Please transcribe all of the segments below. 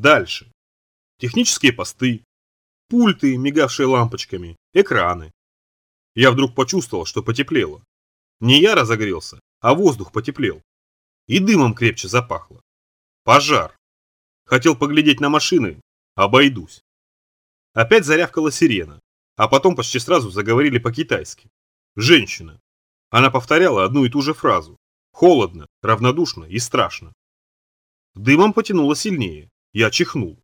Дальше. Технические посты, пульты, мигавшие лампочками, экраны. Я вдруг почувствовал, что потеплело. Не я разогрелся, а воздух потеплел. И дымом крепче запахло. Пожар. Хотел поглядеть на машины, обойдусь. Опять зарявкала сирена, а потом почти сразу заговорили по-китайски. Женщина. Она повторяла одну и ту же фразу. Холодно, равнодушно и страшно. Дымом потянуло сильнее. Я чихнул.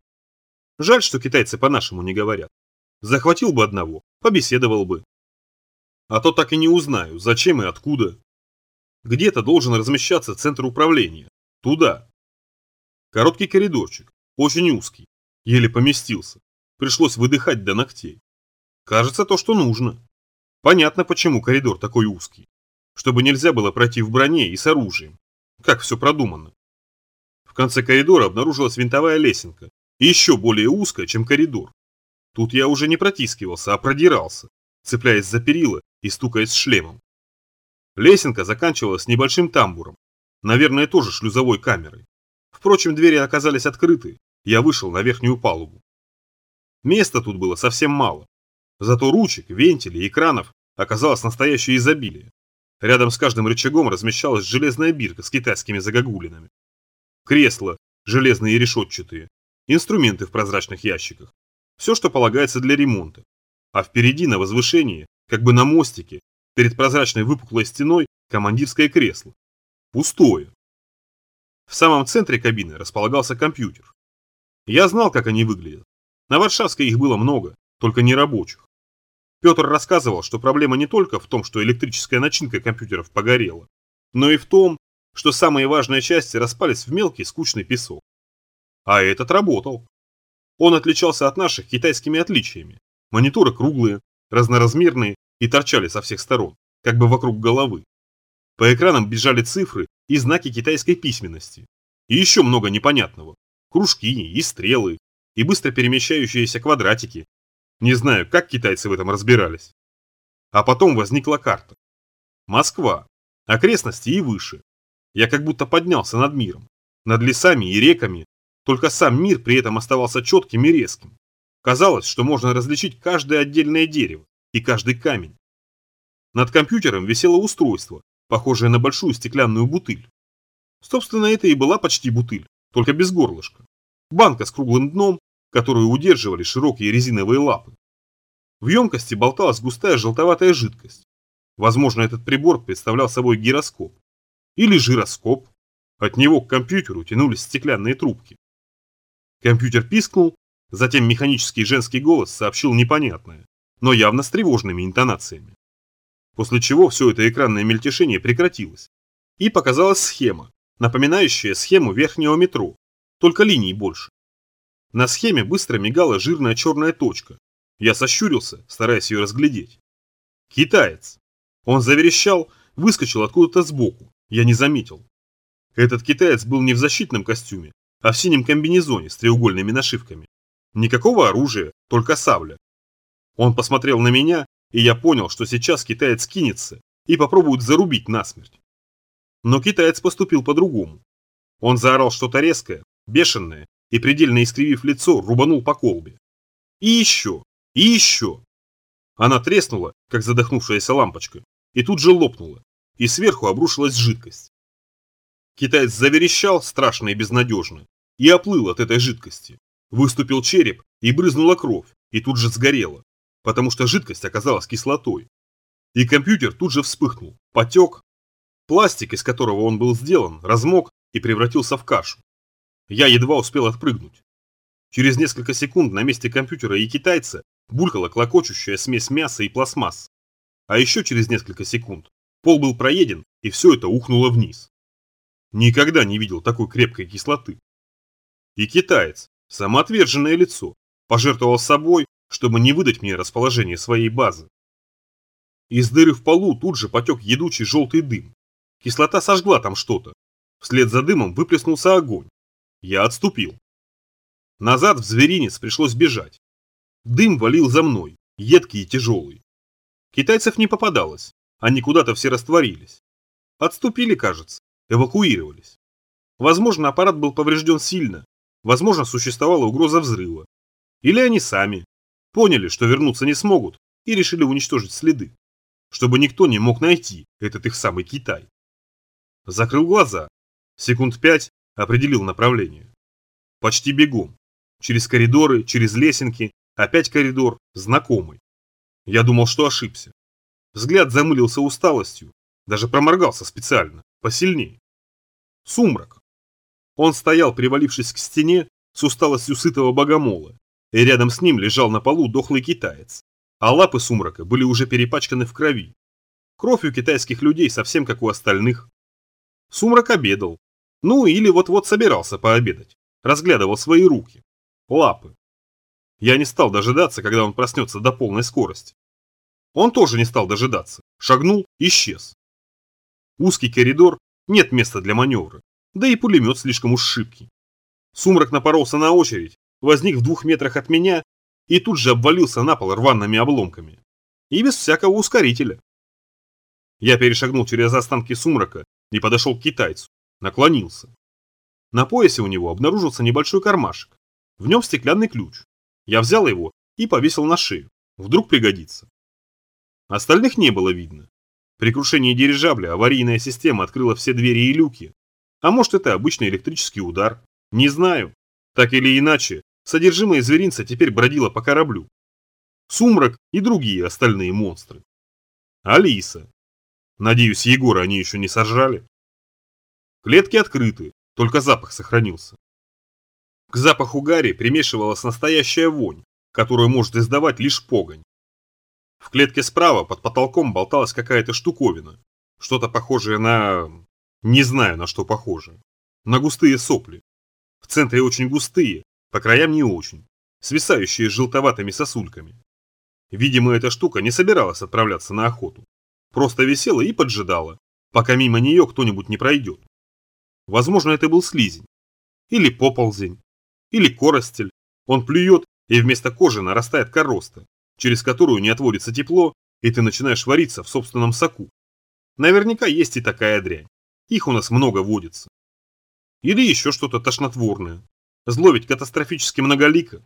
Жаль, что китайцы по-нашему не говорят. Захватил бы одного, побеседовал бы. А то так и не узнаю, зачем и откуда. Где-то должен размещаться центр управления. Туда. Короткий коридорчик, очень узкий. Еле поместился. Пришлось выдыхать до ногтей. Кажется, то, что нужно. Понятно, почему коридор такой узкий. Чтобы нельзя было пройти в броне и с оружием. Как все продумано. В конце коридора обнаружилась винтовая лесенка. И еще более узкая, чем коридор. Тут я уже не протискивался, а продирался, цепляясь за перила и стукаясь шлемом. Лесенка заканчивалась небольшим тамбуром, наверное, тоже шлюзовой камерой. Впрочем, двери оказались открыты, я вышел на верхнюю палубу. Места тут было совсем мало. Зато ручек, вентилей и кранов оказалось настоящее изобилие. Рядом с каждым рычагом размещалась железная бирка с китайскими загогулинами. Кресла, железные и решетчатые, инструменты в прозрачных ящиках. Все, что полагается для ремонта. А впереди на возвышении, как бы на мостике, Перед прозрачной выпуклой стеной командирское кресло. Пустое. В самом центре кабины располагался компьютер. Я знал, как они выглядят. На Варшавской их было много, только не рабочих. Петр рассказывал, что проблема не только в том, что электрическая начинка компьютеров погорела, но и в том, что самые важные части распались в мелкий скучный песок. А этот работал. Он отличался от наших китайскими отличиями. Мониторы круглые, разноразмерные и торчали со всех сторон, как бы вокруг головы. По экранам бежали цифры и знаки китайской письменности. И еще много непонятного. Кружки и стрелы, и быстро перемещающиеся квадратики. Не знаю, как китайцы в этом разбирались. А потом возникла карта. Москва. Окрестности и выше. Я как будто поднялся над миром. Над лесами и реками. Только сам мир при этом оставался четким и резким. Казалось, что можно различить каждое отдельное дерево, и каждый камень. Над компьютером висело устройство, похожее на большую стеклянную бутыль. Собственно, это и была почти бутыль, только без горлышка. Банка с круглым дном, которую удерживали широкие резиновые лапы. В емкости болталась густая желтоватая жидкость. Возможно, этот прибор представлял собой гироскоп. Или жироскоп. От него к компьютеру тянулись стеклянные трубки. Компьютер пискнул, затем механический женский голос сообщил непонятное но явно с тревожными интонациями. После чего все это экранное мельтешение прекратилось. И показалась схема, напоминающая схему верхнего метро, только линий больше. На схеме быстро мигала жирная черная точка. Я сощурился, стараясь ее разглядеть. Китаец. Он заверещал, выскочил откуда-то сбоку. Я не заметил. Этот китаец был не в защитном костюме, а в синем комбинезоне с треугольными нашивками. Никакого оружия, только сабля, он посмотрел на меня, и я понял, что сейчас китаец кинется и попробует зарубить насмерть. Но китаец поступил по-другому. Он заорал что-то резкое, бешеное, и предельно искривив лицо, рубанул по колбе. И еще, и еще. Она треснула, как задохнувшаяся лампочка, и тут же лопнула, и сверху обрушилась жидкость. Китаец заверещал страшно и безнадежно, и оплыл от этой жидкости. Выступил череп, и брызнула кровь, и тут же сгорела потому что жидкость оказалась кислотой. И компьютер тут же вспыхнул, потек. Пластик, из которого он был сделан, размок и превратился в кашу. Я едва успел отпрыгнуть. Через несколько секунд на месте компьютера и китайца булькала клокочущая смесь мяса и пластмасс. А еще через несколько секунд пол был проеден и все это ухнуло вниз. Никогда не видел такой крепкой кислоты. И китаец, самоотверженное лицо, пожертвовал собой, чтобы не выдать мне расположение своей базы. Из дыры в полу тут же потек едучий желтый дым. Кислота сожгла там что-то. Вслед за дымом выплеснулся огонь. Я отступил. Назад в зверинец пришлось бежать. Дым валил за мной, едкий и тяжелый. Китайцев не попадалось, они куда-то все растворились. Отступили, кажется, эвакуировались. Возможно, аппарат был поврежден сильно, Возможно, существовала угроза взрыва. Или они сами поняли, что вернуться не смогут и решили уничтожить следы, чтобы никто не мог найти этот их самый Китай. Закрыл глаза. Секунд пять определил направление. Почти бегом. Через коридоры, через лесенки, опять коридор, знакомый. Я думал, что ошибся. Взгляд замылился усталостью, даже проморгался специально, посильнее. Сумрак. Он стоял, привалившись к стене, с усталостью сытого богомола, и рядом с ним лежал на полу дохлый китаец, а лапы сумрака были уже перепачканы в крови. Кровь у китайских людей совсем как у остальных. Сумрак обедал. Ну или вот-вот собирался пообедать. Разглядывал свои руки. Лапы. Я не стал дожидаться, когда он проснется до полной скорости. Он тоже не стал дожидаться. Шагнул, исчез. Узкий коридор, нет места для маневра. Да и пулемет слишком уж шибкий. Сумрак напоролся на очередь, возник в двух метрах от меня и тут же обвалился на пол рваными обломками. И без всякого ускорителя. Я перешагнул через останки сумрака и подошел к китайцу. Наклонился. На поясе у него обнаружился небольшой кармашек. В нем стеклянный ключ. Я взял его и повесил на шею. Вдруг пригодится. Остальных не было видно. При крушении дирижабля аварийная система открыла все двери и люки. А может это обычный электрический удар. Не знаю. Так или иначе, содержимое зверинца теперь бродило по кораблю. Сумрак и другие остальные монстры. Алиса. Надеюсь, Егора они еще не сожрали. Клетки открыты, только запах сохранился. К запаху гари примешивалась настоящая вонь, которую может издавать лишь погонь. В клетке справа под потолком болталась какая-то штуковина, что-то похожее на... не знаю на что похоже. На густые сопли. В центре очень густые, по краям не очень, свисающие с желтоватыми сосульками. Видимо, эта штука не собиралась отправляться на охоту. Просто висела и поджидала, пока мимо нее кто-нибудь не пройдет. Возможно, это был слизень. Или поползень. Или коростель. Он плюет, и вместо кожи нарастает короста, через которую не отводится тепло, и ты начинаешь вариться в собственном соку. Наверняка есть и такая дрянь. Их у нас много водится. Или еще что-то тошнотворное. Зло ведь катастрофически многолико.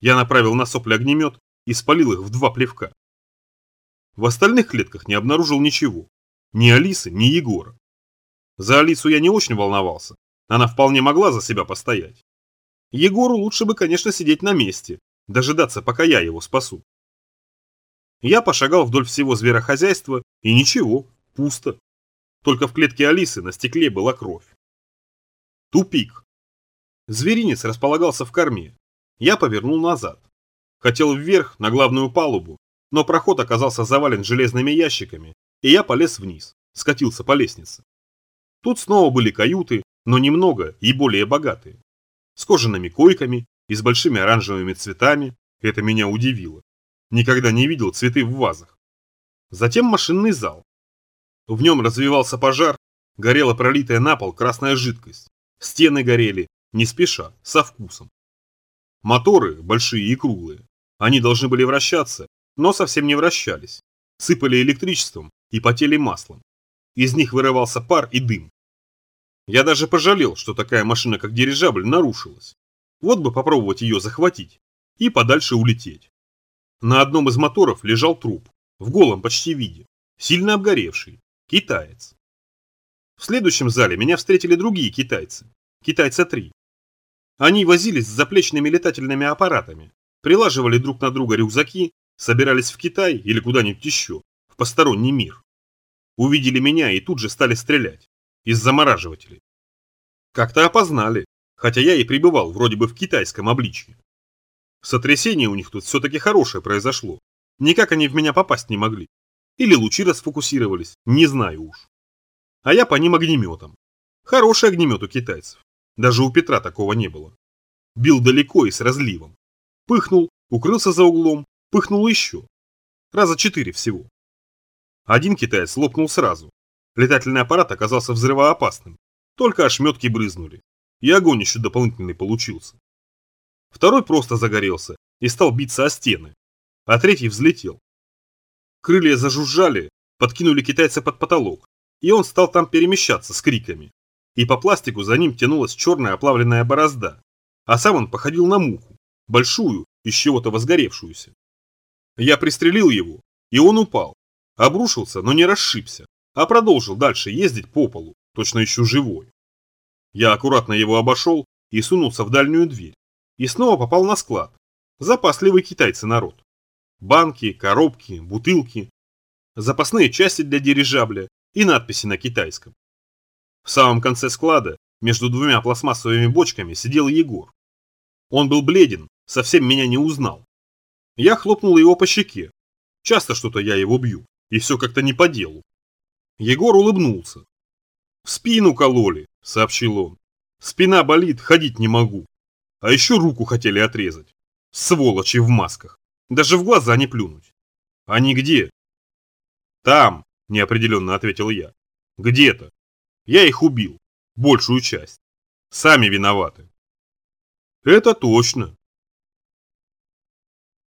Я направил на сопли огнемет и спалил их в два плевка. В остальных клетках не обнаружил ничего. Ни Алисы, ни Егора. За Алису я не очень волновался. Она вполне могла за себя постоять. Егору лучше бы, конечно, сидеть на месте, дожидаться, пока я его спасу. Я пошагал вдоль всего зверохозяйства, и ничего, пусто. Только в клетке Алисы на стекле была кровь. Тупик. Зверинец располагался в корме. Я повернул назад. Хотел вверх, на главную палубу, но проход оказался завален железными ящиками, и я полез вниз, скатился по лестнице. Тут снова были каюты, но немного и более богатые. С кожаными койками и с большими оранжевыми цветами, это меня удивило. Никогда не видел цветы в вазах. Затем машинный зал. В нем развивался пожар, горела пролитая на пол красная жидкость. Стены горели, не спеша, со вкусом. Моторы, большие и круглые, они должны были вращаться, но совсем не вращались. Сыпали электричеством и потели маслом. Из них вырывался пар и дым. Я даже пожалел, что такая машина, как дирижабль, нарушилась. Вот бы попробовать ее захватить и подальше улететь. На одном из моторов лежал труп, в голом почти виде, сильно обгоревший, китаец. В следующем зале меня встретили другие китайцы, китайца три. Они возились с заплечными летательными аппаратами, прилаживали друг на друга рюкзаки, собирались в Китай или куда-нибудь еще, в посторонний мир. Увидели меня и тут же стали стрелять из замораживателей. Как-то опознали, хотя я и пребывал вроде бы в китайском обличье. Сотрясение у них тут все-таки хорошее произошло. Никак они в меня попасть не могли. Или лучи расфокусировались, не знаю уж. А я по ним огнеметом. Хороший огнемет у китайцев. Даже у Петра такого не было. Бил далеко и с разливом. Пыхнул, укрылся за углом, пыхнул еще. Раза четыре всего. Один китаец лопнул сразу, Летательный аппарат оказался взрывоопасным. Только ошметки брызнули. И огонь еще дополнительный получился. Второй просто загорелся и стал биться о стены. А третий взлетел. Крылья зажужжали, подкинули китайца под потолок. И он стал там перемещаться с криками. И по пластику за ним тянулась черная оплавленная борозда. а сам он походил на муху, большую, из чего-то возгоревшуюся. Я пристрелил его, и он упал, обрушился, но не расшибся, а продолжил дальше ездить по полу, точно еще живой. Я аккуратно его обошел и сунулся в дальнюю дверь, и снова попал на склад. Запасливый китайцы народ. Банки, коробки, бутылки, запасные части для дирижабля и надписи на китайском. В самом конце склада, между двумя пластмассовыми бочками, сидел Егор. Он был бледен, совсем меня не узнал. Я хлопнул его по щеке. Часто что-то я его бью, и все как-то не по делу. Егор улыбнулся. «В спину кололи», — сообщил он. «Спина болит, ходить не могу. А еще руку хотели отрезать. Сволочи в масках. Даже в глаза не плюнуть. Они где?» «Там», — неопределенно ответил я. «Где-то. Я их убил. Большую часть. Сами виноваты». «Это точно»,